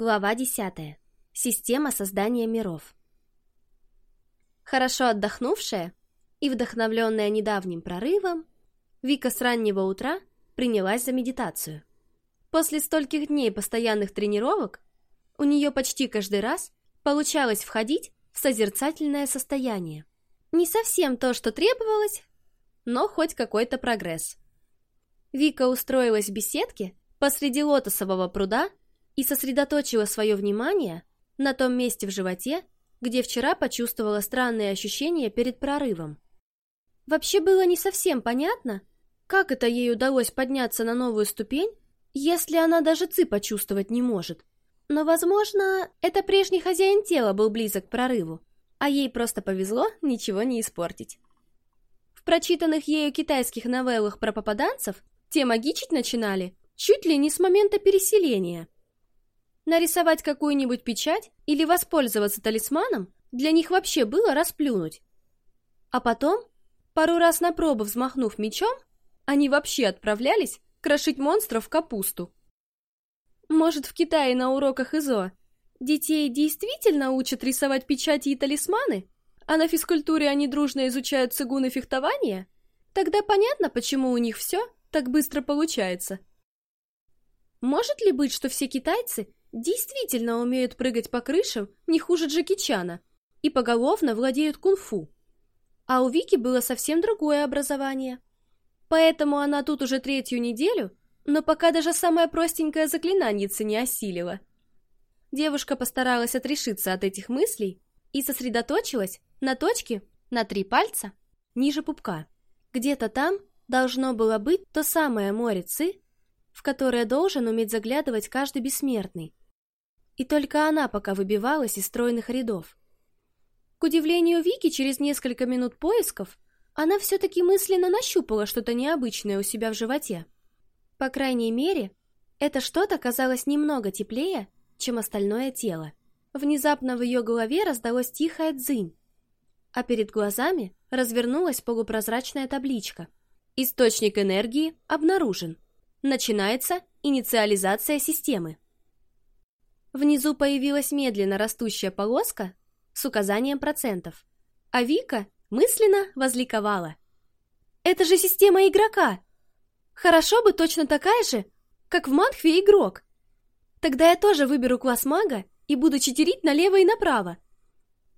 Глава 10. Система создания миров. Хорошо отдохнувшая и вдохновленная недавним прорывом, Вика с раннего утра принялась за медитацию. После стольких дней постоянных тренировок у нее почти каждый раз получалось входить в созерцательное состояние. Не совсем то, что требовалось, но хоть какой-то прогресс. Вика устроилась в беседке посреди лотосового пруда и сосредоточила свое внимание на том месте в животе, где вчера почувствовала странные ощущения перед прорывом. Вообще было не совсем понятно, как это ей удалось подняться на новую ступень, если она даже ци почувствовать не может. Но, возможно, это прежний хозяин тела был близок к прорыву, а ей просто повезло ничего не испортить. В прочитанных ею китайских новеллах про попаданцев те магичить начинали чуть ли не с момента переселения – Нарисовать какую-нибудь печать или воспользоваться талисманом для них вообще было расплюнуть. А потом, пару раз на пробу взмахнув мечом, они вообще отправлялись крошить монстров в капусту. Может, в Китае на уроках ИЗО детей действительно учат рисовать печати и талисманы, а на физкультуре они дружно изучают цигун и фехтование? Тогда понятно, почему у них все так быстро получается. Может ли быть, что все китайцы действительно умеют прыгать по крышам не хуже Джеки Чана и поголовно владеют кунг-фу. А у Вики было совсем другое образование. Поэтому она тут уже третью неделю, но пока даже самое простенькое заклинанице не осилила. Девушка постаралась отрешиться от этих мыслей и сосредоточилась на точке на три пальца ниже пупка. Где-то там должно было быть то самое море ци, в которое должен уметь заглядывать каждый бессмертный. И только она пока выбивалась из стройных рядов. К удивлению Вики, через несколько минут поисков она все-таки мысленно нащупала что-то необычное у себя в животе. По крайней мере, это что-то казалось немного теплее, чем остальное тело. Внезапно в ее голове раздалось тихое дзынь, а перед глазами развернулась полупрозрачная табличка. Источник энергии обнаружен. Начинается инициализация системы. Внизу появилась медленно растущая полоска с указанием процентов, а Вика мысленно возликовала. «Это же система игрока! Хорошо бы точно такая же, как в Манхве игрок. Тогда я тоже выберу класс мага и буду читерить налево и направо.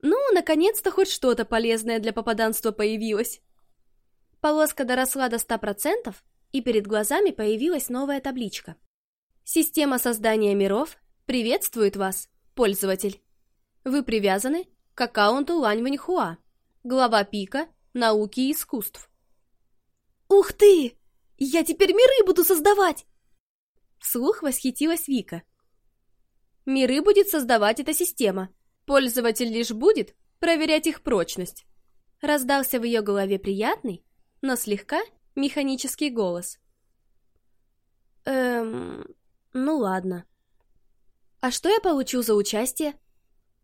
Ну, наконец-то хоть что-то полезное для попаданства появилось». Полоска доросла до 100%, и перед глазами появилась новая табличка. Система создания миров приветствует вас, пользователь. Вы привязаны к аккаунту Лань Ваньхуа, глава пика науки и искусств. «Ух ты! Я теперь миры буду создавать!» Вслух восхитилась Вика. Миры будет создавать эта система. Пользователь лишь будет проверять их прочность. Раздался в ее голове приятный, но слегка механический голос. Эм, ну ладно. А что я получу за участие?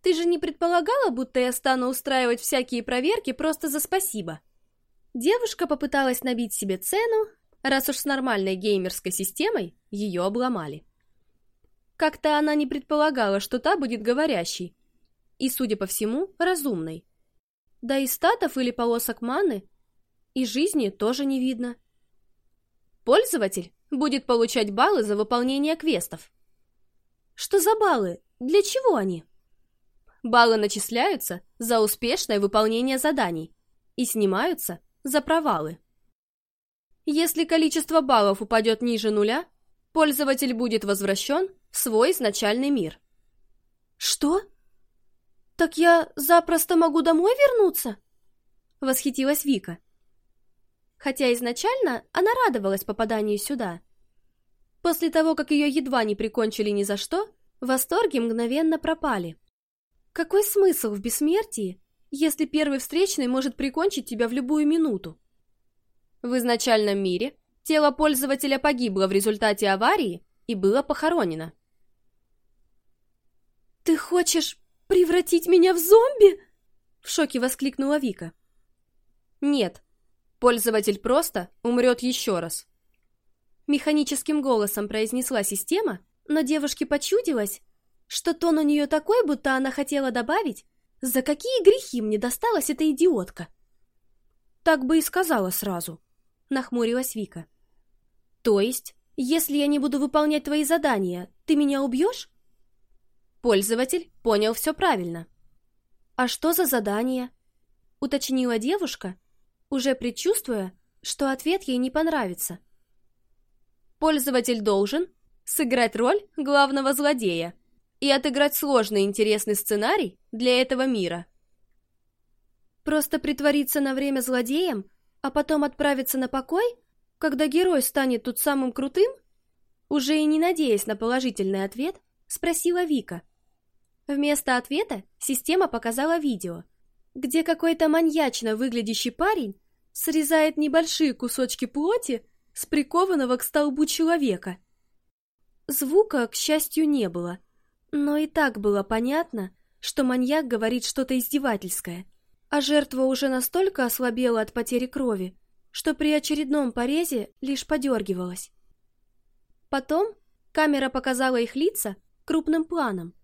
Ты же не предполагала, будто я стану устраивать всякие проверки просто за спасибо? Девушка попыталась набить себе цену, раз уж с нормальной геймерской системой ее обломали. Как-то она не предполагала, что та будет говорящей. И, судя по всему, разумной. Да и статов или полосок маны и жизни тоже не видно. Пользователь будет получать баллы за выполнение квестов. Что за баллы? Для чего они? Баллы начисляются за успешное выполнение заданий и снимаются за провалы. Если количество баллов упадет ниже нуля, пользователь будет возвращен в свой изначальный мир. Что? Так я запросто могу домой вернуться? Восхитилась Вика. Хотя изначально она радовалась попаданию сюда – После того, как ее едва не прикончили ни за что, восторги мгновенно пропали. Какой смысл в бессмертии, если первый встречный может прикончить тебя в любую минуту? В изначальном мире тело пользователя погибло в результате аварии и было похоронено. «Ты хочешь превратить меня в зомби?» В шоке воскликнула Вика. «Нет, пользователь просто умрет еще раз», Механическим голосом произнесла система, но девушке почудилось, что тон у нее такой, будто она хотела добавить, за какие грехи мне досталась эта идиотка. Так бы и сказала сразу, нахмурилась Вика. То есть, если я не буду выполнять твои задания, ты меня убьешь? Пользователь понял все правильно. А что за задание? Уточнила девушка, уже предчувствуя, что ответ ей не понравится. Пользователь должен сыграть роль главного злодея и отыграть сложный интересный сценарий для этого мира. Просто притвориться на время злодеем, а потом отправиться на покой, когда герой станет тут самым крутым? Уже и не надеясь на положительный ответ, спросила Вика. Вместо ответа система показала видео, где какой-то маньячно выглядящий парень срезает небольшие кусочки плоти с прикованного к столбу человека. Звука, к счастью, не было, но и так было понятно, что маньяк говорит что-то издевательское, а жертва уже настолько ослабела от потери крови, что при очередном порезе лишь подергивалась. Потом камера показала их лица крупным планом,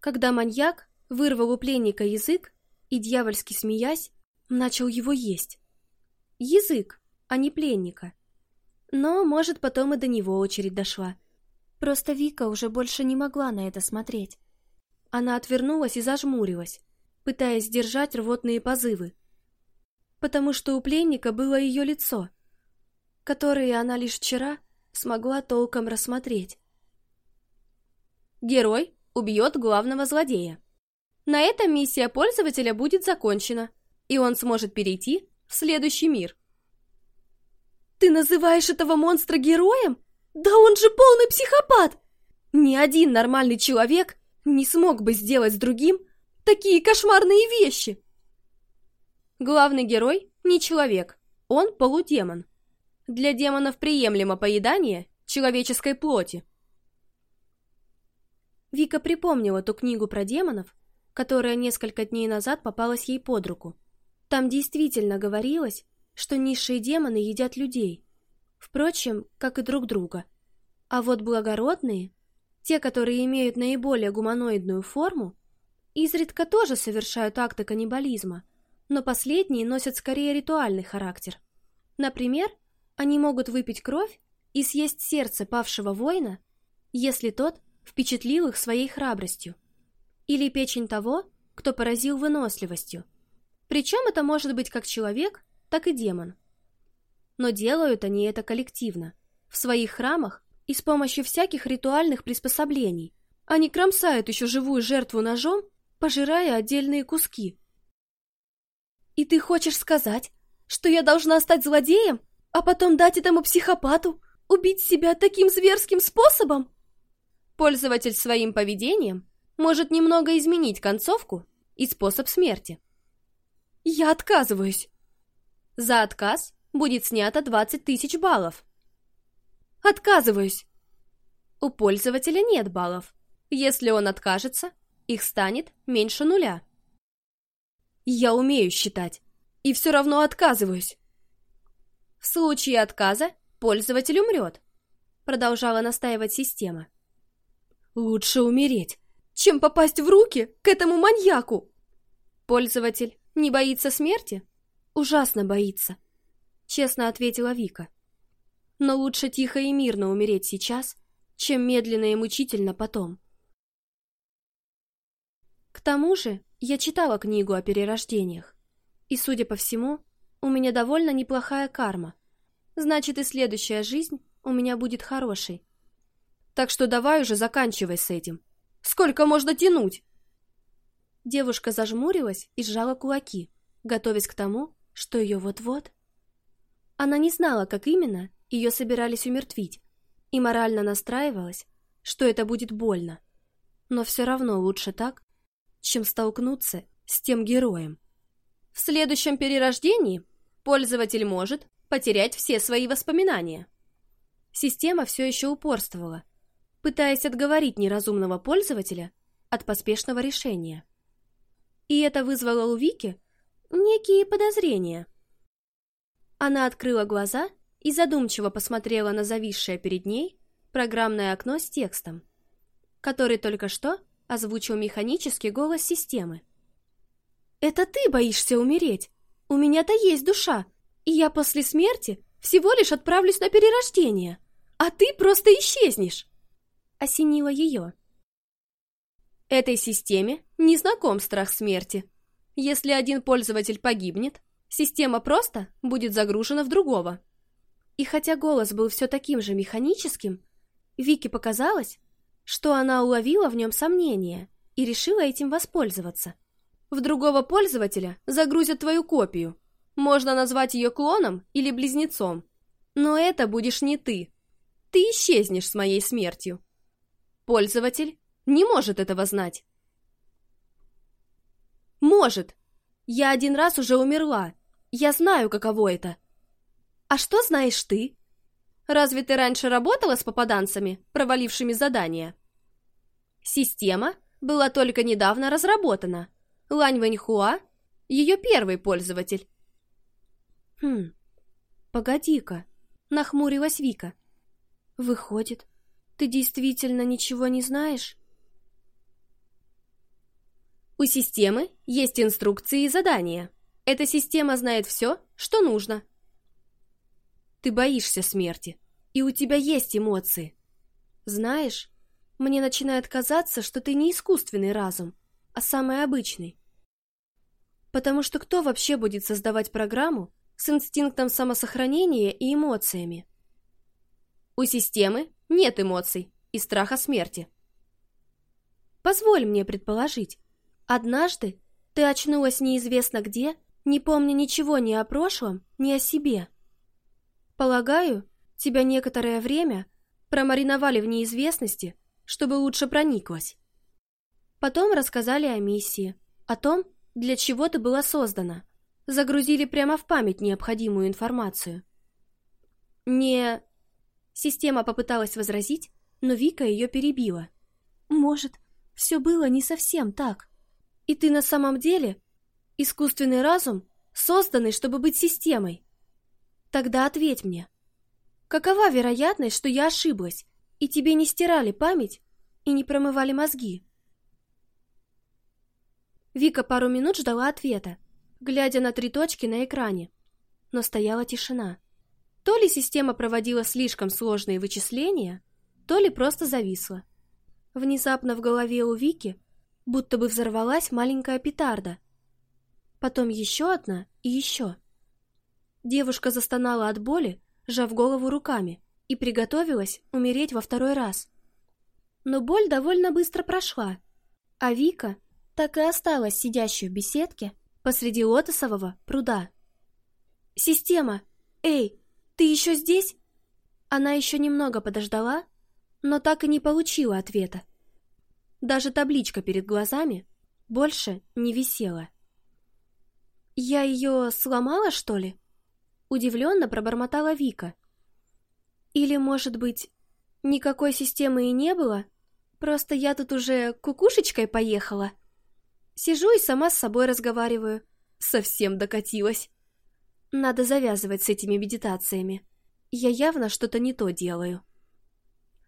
когда маньяк вырвал у пленника язык и, дьявольски смеясь, начал его есть. Язык, а не пленника. Но, может, потом и до него очередь дошла. Просто Вика уже больше не могла на это смотреть. Она отвернулась и зажмурилась, пытаясь сдержать рвотные позывы. Потому что у пленника было ее лицо, которое она лишь вчера смогла толком рассмотреть. Герой убьет главного злодея. На этом миссия пользователя будет закончена, и он сможет перейти в следующий мир. «Ты называешь этого монстра героем? Да он же полный психопат! Ни один нормальный человек не смог бы сделать с другим такие кошмарные вещи!» Главный герой не человек, он полудемон. Для демонов приемлемо поедание человеческой плоти. Вика припомнила ту книгу про демонов, которая несколько дней назад попалась ей под руку. Там действительно говорилось, что низшие демоны едят людей, впрочем, как и друг друга. А вот благородные, те, которые имеют наиболее гуманоидную форму, изредка тоже совершают акты каннибализма, но последние носят скорее ритуальный характер. Например, они могут выпить кровь и съесть сердце павшего воина, если тот впечатлил их своей храбростью. Или печень того, кто поразил выносливостью. Причем это может быть как человек, так и демон. Но делают они это коллективно, в своих храмах и с помощью всяких ритуальных приспособлений. Они кромсают еще живую жертву ножом, пожирая отдельные куски. «И ты хочешь сказать, что я должна стать злодеем, а потом дать этому психопату убить себя таким зверским способом?» Пользователь своим поведением может немного изменить концовку и способ смерти. Я отказываюсь. За отказ будет снято 20 тысяч баллов. Отказываюсь. У пользователя нет баллов. Если он откажется, их станет меньше нуля. Я умею считать, и все равно отказываюсь. В случае отказа пользователь умрет, продолжала настаивать система. Лучше умереть, чем попасть в руки к этому маньяку. Пользователь не боится смерти? Ужасно боится, честно ответила Вика. Но лучше тихо и мирно умереть сейчас, чем медленно и мучительно потом. К тому же, я читала книгу о перерождениях. И, судя по всему, у меня довольно неплохая карма. Значит, и следующая жизнь у меня будет хорошей. Так что давай уже заканчивай с этим. Сколько можно тянуть?» Девушка зажмурилась и сжала кулаки, готовясь к тому, что ее вот-вот... Она не знала, как именно ее собирались умертвить, и морально настраивалась, что это будет больно. Но все равно лучше так, чем столкнуться с тем героем. В следующем перерождении пользователь может потерять все свои воспоминания. Система все еще упорствовала, пытаясь отговорить неразумного пользователя от поспешного решения. И это вызвало у Вики некие подозрения. Она открыла глаза и задумчиво посмотрела на зависшее перед ней программное окно с текстом. который только что озвучил механический голос системы. «Это ты боишься умереть? У меня-то есть душа, и я после смерти всего лишь отправлюсь на перерождение, а ты просто исчезнешь!» Осенила ее. Этой системе не знаком страх смерти. Если один пользователь погибнет, система просто будет загружена в другого. И хотя голос был все таким же механическим, Вике показалось, что она уловила в нем сомнение и решила этим воспользоваться. В другого пользователя загрузят твою копию. Можно назвать ее клоном или близнецом. Но это будешь не ты. Ты исчезнешь с моей смертью. Пользователь не может этого знать. Может. Я один раз уже умерла. Я знаю, каково это. А что знаешь ты? Разве ты раньше работала с попаданцами, провалившими задания? Система была только недавно разработана. Лань Вэньхуа — ее первый пользователь. Хм, погоди-ка, нахмурилась Вика. Выходит, ты действительно ничего не знаешь? У системы есть инструкции и задания. Эта система знает все, что нужно. Ты боишься смерти, и у тебя есть эмоции. Знаешь, мне начинает казаться, что ты не искусственный разум, а самый обычный. Потому что кто вообще будет создавать программу с инстинктом самосохранения и эмоциями? У системы нет эмоций и страха смерти. Позволь мне предположить, однажды ты очнулась неизвестно где, не помня ничего ни о прошлом, ни о себе. Полагаю, тебя некоторое время промариновали в неизвестности, чтобы лучше прониклась. Потом рассказали о миссии, о том, для чего ты была создана. Загрузили прямо в память необходимую информацию. Не... Система попыталась возразить, но Вика ее перебила. Может, все было не совсем так. И ты на самом деле искусственный разум, созданный, чтобы быть системой. Тогда ответь мне, какова вероятность, что я ошиблась, и тебе не стирали память и не промывали мозги? Вика пару минут ждала ответа, глядя на три точки на экране, но стояла тишина. То ли система проводила слишком сложные вычисления, то ли просто зависла. Внезапно в голове у Вики будто бы взорвалась маленькая петарда. Потом еще одна и еще. Девушка застонала от боли, сжав голову руками, и приготовилась умереть во второй раз. Но боль довольно быстро прошла, а Вика так и осталась сидящей в беседке посреди лотосового пруда. «Система! Эй, ты еще здесь?» Она еще немного подождала, но так и не получила ответа. Даже табличка перед глазами больше не висела. «Я ее сломала, что ли?» Удивленно пробормотала Вика. Или, может быть, никакой системы и не было? Просто я тут уже кукушечкой поехала. Сижу и сама с собой разговариваю. Совсем докатилась. Надо завязывать с этими медитациями. Я явно что-то не то делаю.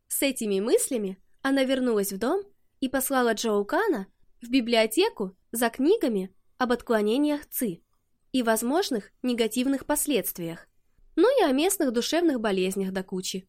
С этими мыслями она вернулась в дом и послала Джоукана в библиотеку за книгами об отклонениях ЦИ и возможных негативных последствиях, ну и о местных душевных болезнях до кучи.